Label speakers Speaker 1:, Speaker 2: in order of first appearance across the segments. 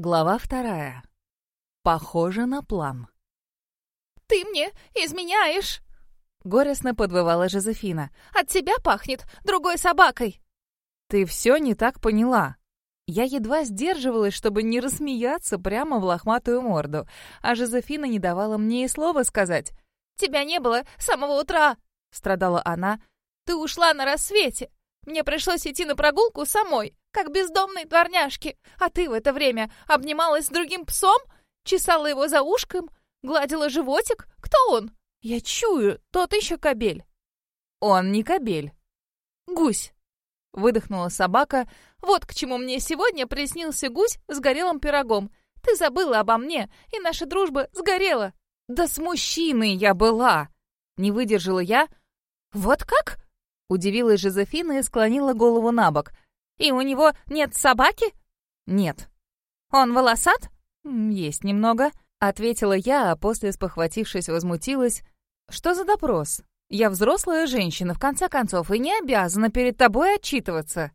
Speaker 1: Глава вторая. Похоже на план.
Speaker 2: «Ты мне изменяешь!»
Speaker 1: Горестно подвывала Жозефина.
Speaker 2: «От тебя пахнет другой собакой!»
Speaker 1: «Ты все не так поняла!» Я едва сдерживалась, чтобы не рассмеяться прямо в лохматую морду, а Жозефина не давала мне и слова сказать.
Speaker 2: «Тебя не было с самого утра!» — страдала она. «Ты ушла на рассвете! Мне пришлось идти на прогулку самой, как бездомной дворняжке, а ты в это время обнималась с другим псом, чесала его за ушком, гладила животик. Кто он? Я чую, тот еще кобель.
Speaker 1: Он не кобель.
Speaker 2: Гусь. Выдохнула собака. Вот к чему мне сегодня приснился гусь с горелым пирогом. Ты забыла обо мне, и наша дружба сгорела.
Speaker 1: Да с мужчиной я была. Не выдержала я.
Speaker 2: Вот как?
Speaker 1: Удивилась Жозефина и склонила голову на бок.
Speaker 2: «И у него нет собаки?»
Speaker 1: «Нет».
Speaker 2: «Он волосат?»
Speaker 1: «Есть немного», — ответила я, а после, спохватившись, возмутилась. «Что за допрос? Я взрослая женщина, в конце концов, и не обязана перед тобой отчитываться».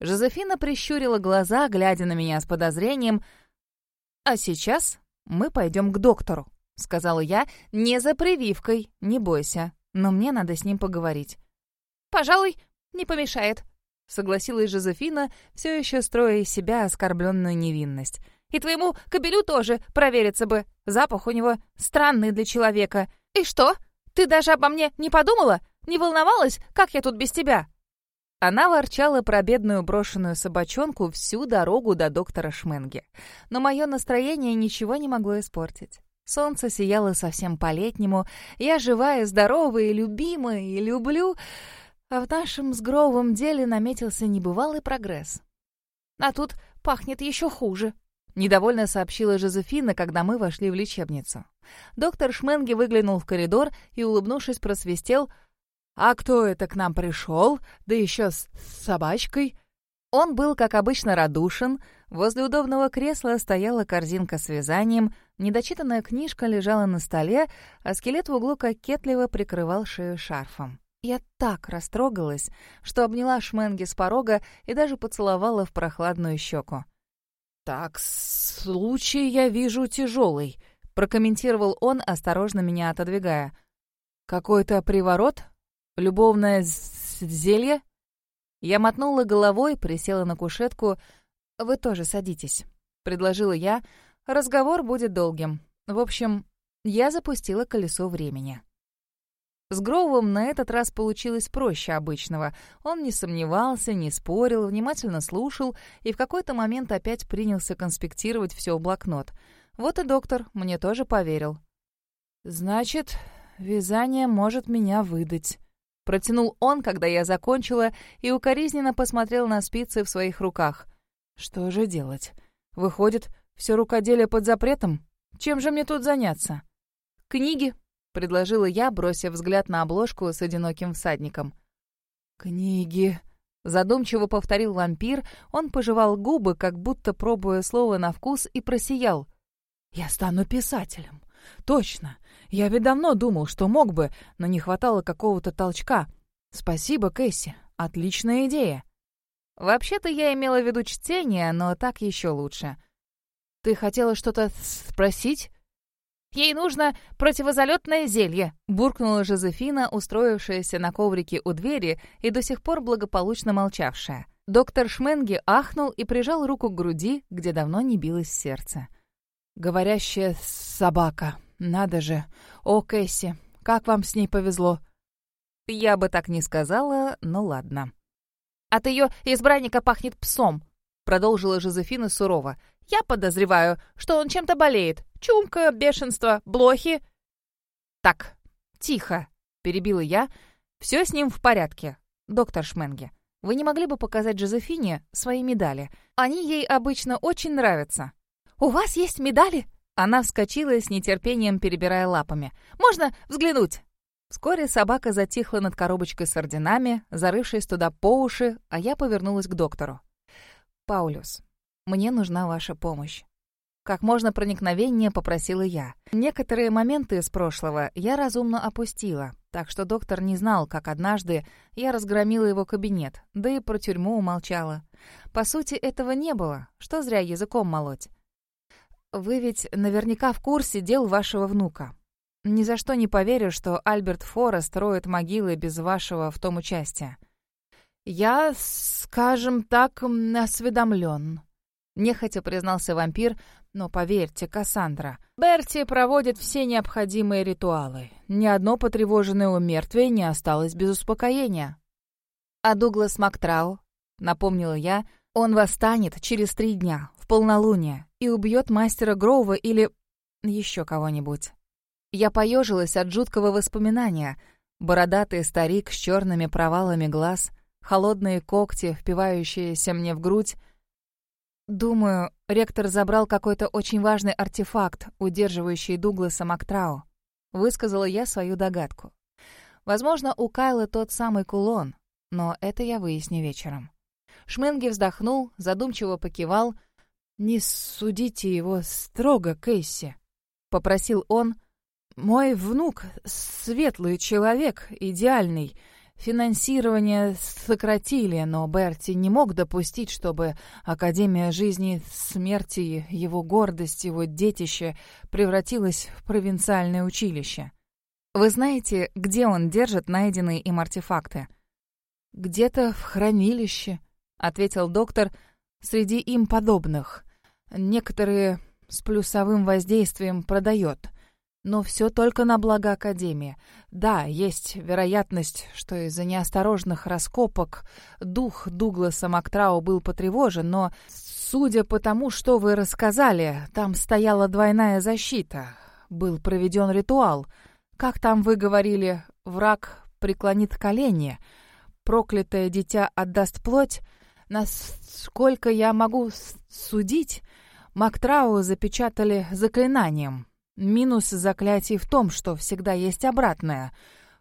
Speaker 1: Жозефина прищурила глаза, глядя на меня с подозрением. «А сейчас мы пойдем к доктору», — сказала я, — «не за прививкой, не бойся, но мне надо с ним поговорить».
Speaker 2: «Пожалуй, не помешает», —
Speaker 1: согласилась Жозефина, все еще строя из себя оскорбленную невинность.
Speaker 2: «И твоему кобелю тоже провериться бы. Запах у него странный для человека. И что? Ты даже обо мне не подумала? Не волновалась, как я тут без тебя?»
Speaker 1: Она ворчала про бедную брошенную собачонку всю дорогу до доктора Шменги. Но мое настроение ничего не могло испортить. Солнце сияло совсем по-летнему. Я живая, здоровая любимая, и люблю... А в нашем с Гроувом деле наметился небывалый прогресс.
Speaker 2: «А тут пахнет еще хуже», —
Speaker 1: недовольно сообщила Жозефина, когда мы вошли в лечебницу. Доктор Шменги выглянул в коридор и, улыбнувшись, просвистел. «А кто это к нам пришел? Да еще с собачкой?» Он был, как обычно, радушен. Возле удобного кресла стояла корзинка с вязанием, недочитанная книжка лежала на столе, а скелет в углу кокетливо прикрывал шею шарфом. Я так растрогалась, что обняла Шменги с порога и даже поцеловала в прохладную щеку. «Так, случай я вижу тяжелый», — прокомментировал он, осторожно меня отодвигая. «Какой-то приворот? Любовное зелье?» Я мотнула головой, присела на кушетку. «Вы тоже садитесь», — предложила я. «Разговор будет долгим. В общем, я запустила колесо времени». С Гроувом на этот раз получилось проще обычного. Он не сомневался, не спорил, внимательно слушал и в какой-то момент опять принялся конспектировать все в блокнот. Вот и доктор мне тоже поверил. «Значит, вязание может меня выдать», — протянул он, когда я закончила, и укоризненно посмотрел на спицы в своих руках. «Что же делать? Выходит, все рукоделие под запретом? Чем же мне тут заняться?» «Книги», предложила я, бросив взгляд на обложку с одиноким всадником. «Книги», — задумчиво повторил вампир, он пожевал губы, как будто пробуя слово на вкус, и просиял. «Я стану писателем. Точно. Я ведь давно думал, что мог бы, но не хватало какого-то толчка. Спасибо, Кэсси. Отличная идея». «Вообще-то я имела в виду чтение, но так еще лучше». «Ты хотела что-то спросить?»
Speaker 2: Ей нужно противозалетное зелье!»
Speaker 1: — буркнула Жозефина, устроившаяся на коврике у двери и до сих пор благополучно молчавшая. Доктор Шменги ахнул и прижал руку к груди, где давно не билось сердце. «Говорящая собака. Надо же. О, Кэсси, как вам с ней повезло!» «Я бы так не сказала, но ладно».
Speaker 2: «От ее избранника пахнет псом», — продолжила Жозефина сурово. «Я подозреваю, что он чем-то болеет. Чумка, бешенство, блохи.
Speaker 1: Так, тихо, перебила я. Все с ним в порядке. Доктор Шменге, вы не могли бы показать Жозефине свои медали? Они ей обычно очень нравятся.
Speaker 2: У вас есть медали?
Speaker 1: Она вскочила с нетерпением, перебирая лапами. «Можно взглянуть?» Вскоре собака затихла над коробочкой с орденами, зарывшись туда по уши, а я повернулась к доктору. «Паулюс, мне нужна ваша помощь. Как можно проникновеннее попросила я. Некоторые моменты из прошлого я разумно опустила, так что доктор не знал, как однажды я разгромила его кабинет, да и про тюрьму умолчала. По сути, этого не было, что зря языком молоть. Вы ведь наверняка в курсе дел вашего внука. Ни за что не поверю, что Альберт Фора строит могилы без вашего в том участия. Я, скажем так, осведомлен. Нехотя признался вампир, но поверьте, Кассандра, Берти проводит все необходимые ритуалы. Ни одно потревоженное умертвие не осталось без успокоения. А Дуглас Мактрау, напомнила я, он восстанет через три дня, в полнолуние, и убьет мастера Гроува или еще кого-нибудь. Я поежилась от жуткого воспоминания. Бородатый старик с черными провалами глаз, холодные когти, впивающиеся мне в грудь. Думаю, ректор забрал какой-то очень важный артефакт, удерживающий Дугласа Мактрау. Высказала я свою догадку. Возможно, у Кайлы тот самый кулон, но это я выясню вечером. Шменги вздохнул, задумчиво покивал. «Не судите его строго, Кейси», — попросил он, — мой внук — светлый человек, идеальный. Финансирование сократили, но Берти не мог допустить, чтобы Академия жизни смерти, его гордость, его детище превратилась в провинциальное училище. Вы знаете, где он держит найденные им артефакты? «Где-то в хранилище», — ответил доктор, — «среди им подобных. Некоторые с плюсовым воздействием продает». Но все только на благо Академии. Да, есть вероятность, что из-за неосторожных раскопок дух Дугласа Мактрау был потревожен, но, судя по тому, что вы рассказали, там стояла двойная защита. Был проведен ритуал. Как там вы говорили, враг преклонит колени, проклятое дитя отдаст плоть? Насколько я могу судить, Мактрау запечатали заклинанием. Минус заклятий в том, что всегда есть обратное.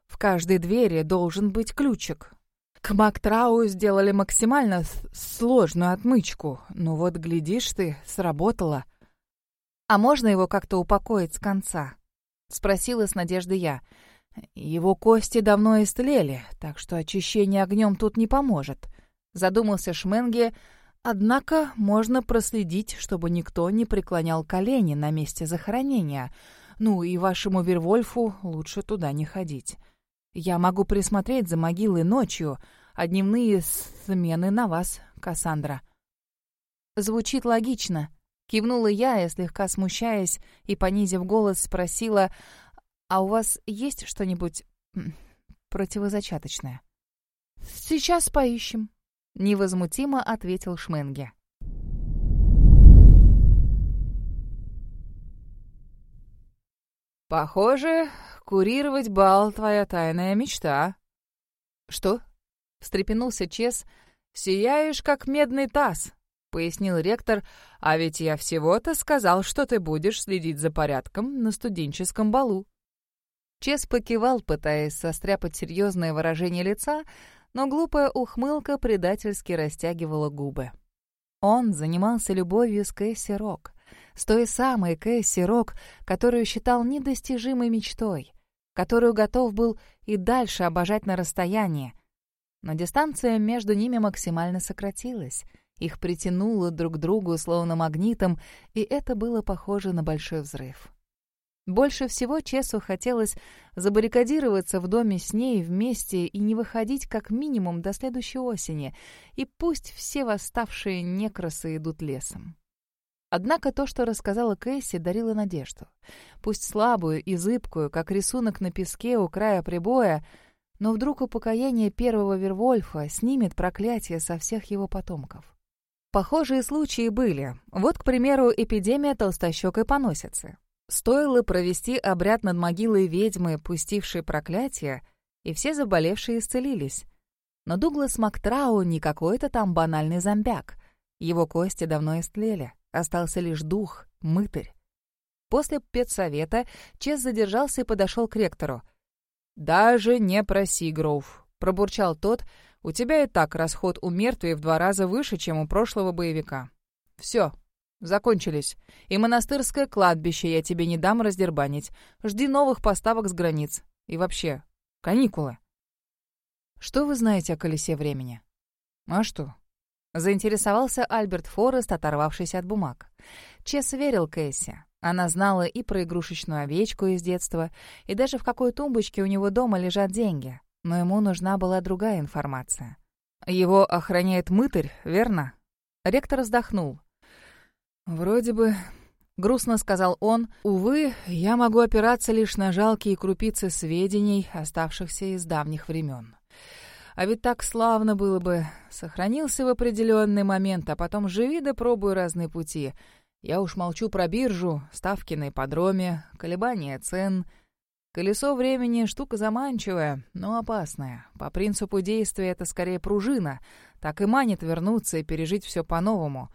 Speaker 1: В каждой двери должен быть ключик. К Мактрау сделали максимально сложную отмычку. Ну вот, глядишь ты, сработало. «А можно его как-то упокоить с конца?» — спросила с надеждой я. «Его кости давно истлели, так что очищение огнем тут не поможет», — задумался Шменге, — Однако можно проследить, чтобы никто не преклонял колени на месте захоронения. Ну и вашему Вервольфу лучше туда не ходить. Я могу присмотреть за могилой ночью, а дневные смены на вас, Кассандра. Звучит логично. Кивнула я слегка смущаясь и понизив голос, спросила, «А у вас есть что-нибудь противозачаточное?» «Сейчас поищем», Невозмутимо ответил Шменге.
Speaker 3: «Похоже, курировать бал — твоя тайная мечта».
Speaker 1: «Что?» — встрепенулся Чес.
Speaker 3: «Сияешь, как медный таз», — пояснил ректор. «А ведь я всего-то сказал, что ты будешь следить за порядком на студенческом балу».
Speaker 1: Чес покивал, пытаясь состряпать серьезное выражение лица, но глупая ухмылка предательски растягивала губы. Он занимался любовью с Кэсси Рок, с той самой Кэсси Рок, которую считал недостижимой мечтой, которую готов был и дальше обожать на расстоянии. Но дистанция между ними максимально сократилась, их притянуло друг к другу словно магнитом, и это было похоже на большой взрыв. Больше всего Чесу хотелось забаррикадироваться в доме с ней вместе и не выходить как минимум до следующей осени, и пусть все восставшие некросы идут лесом. Однако то, что рассказала Кэсси, дарило надежду. Пусть слабую и зыбкую, как рисунок на песке у края прибоя, но вдруг упокоение первого Вервольфа снимет проклятие со всех его потомков. Похожие случаи были. Вот, к примеру, эпидемия толстощекой поносицы. Стоило провести обряд над могилой ведьмы, пустившей проклятие, и все заболевшие исцелились. Но Дуглас Мактрау не какой-то там банальный зомбяк. Его кости давно истлели, остался лишь дух, мытарь. После педсовета Чес задержался и подошел к ректору. «Даже не проси, Гроув», — пробурчал тот, — «у тебя и так расход у мертвей в два раза выше, чем у прошлого боевика. Все, Закончились. И монастырское кладбище я тебе не дам раздербанить. Жди новых поставок с границ. И вообще, каникулы. Что вы знаете о колесе времени?
Speaker 3: А что?
Speaker 1: Заинтересовался Альберт Форест, оторвавшись от бумаг. Чес верил Кэсси. Она знала и про игрушечную овечку из детства, и даже в какой тумбочке у него дома лежат деньги. Но ему нужна была другая информация. «Его охраняет мытарь, верно?» Ректор вздохнул. «Вроде бы...» — грустно сказал он. «Увы, я могу опираться лишь на жалкие крупицы сведений, оставшихся из давних времен. А ведь так славно было бы. Сохранился в определенный момент, а потом живи да пробуй разные пути. Я уж молчу про биржу, ставки на ипподроме, колебания цен. Колесо времени — штука заманчивая, но опасная. По принципу действия это скорее пружина. Так и манит вернуться и пережить все по-новому.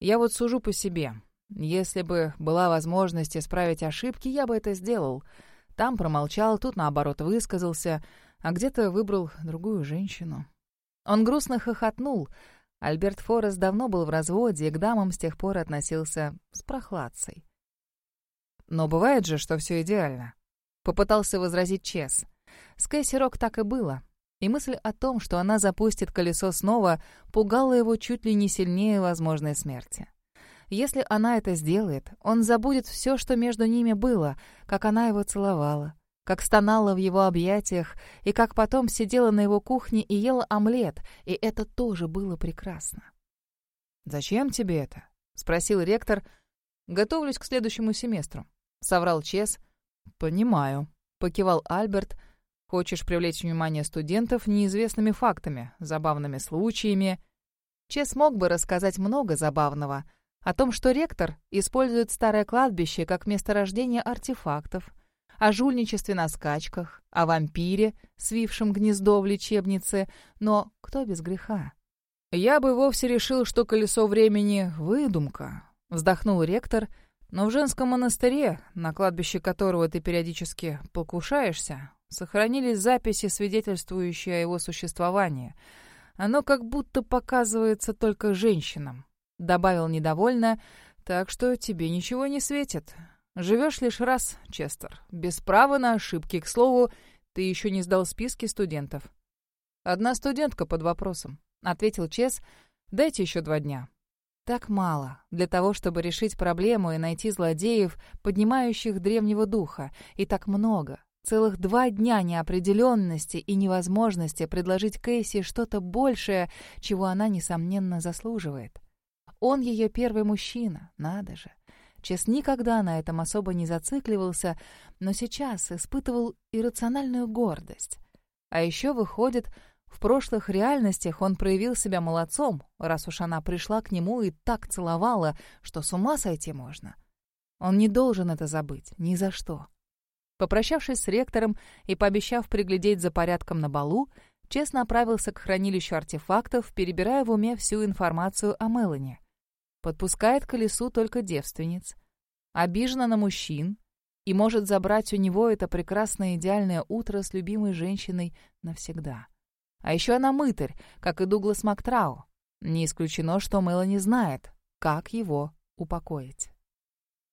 Speaker 1: Я вот сужу по себе. Если бы была возможность исправить ошибки, я бы это сделал. Там промолчал, тут, наоборот, высказался — а где-то выбрал другую женщину. Он грустно хохотнул. Альберт Форест давно был в разводе и к дамам с тех пор относился с прохладцей. «Но бывает же, что все идеально», — попытался возразить Чес. С Кэсси Рок так и было. И мысль о том, что она запустит колесо снова, пугала его чуть ли не сильнее возможной смерти. Если она это сделает, он забудет все, что между ними было, как она его целовала, как стонала в его объятиях, и как потом сидела на его кухне и ела омлет, и это тоже было прекрасно. «Зачем тебе это?» — спросил ректор. «Готовлюсь к следующему семестру», — соврал Чес. «Понимаю», — покивал Альберт. «Хочешь привлечь внимание студентов неизвестными фактами, забавными случаями?» Чес мог бы рассказать много забавного о том, что ректор использует старое кладбище как месторождение артефактов, о жульничестве на скачках, о вампире, свившем гнездо в лечебнице, но кто без греха? «Я бы вовсе решил, что колесо времени — выдумка», — вздохнул ректор, «но в женском монастыре, на кладбище которого ты периодически покушаешься, сохранились записи, свидетельствующие о его существовании. Оно как будто показывается только женщинам», — добавил недовольно, «так что тебе ничего не светит. Живешь лишь раз, Честер, без права на ошибки. К слову, ты еще не сдал списки студентов. Одна студентка под вопросом, ответил Чес. Дайте еще два дня. Так мало для того, чтобы решить проблему и найти злодеев, поднимающих древнего духа, и так много. Целых два дня неопределенности и невозможности предложить Кейси что-то большее, чего она, несомненно, заслуживает. Он ее первый мужчина, надо же. Чес никогда на этом особо не зацикливался, но сейчас испытывал иррациональную гордость. А еще, выходит, в прошлых реальностях он проявил себя молодцом, раз уж она пришла к нему и так целовала, что с ума сойти можно. Он не должен это забыть, ни за что. Попрощавшись с ректором и пообещав приглядеть за порядком на балу, Чес направился к хранилищу артефактов, перебирая в уме всю информацию о Мелани подпускает к колесу только девственниц, обижена на мужчин и может забрать у него это прекрасное идеальное утро с любимой женщиной навсегда. А еще она мытарь, как и Дуглас Мактрау. Не исключено, что Мелани знает, как его упокоить.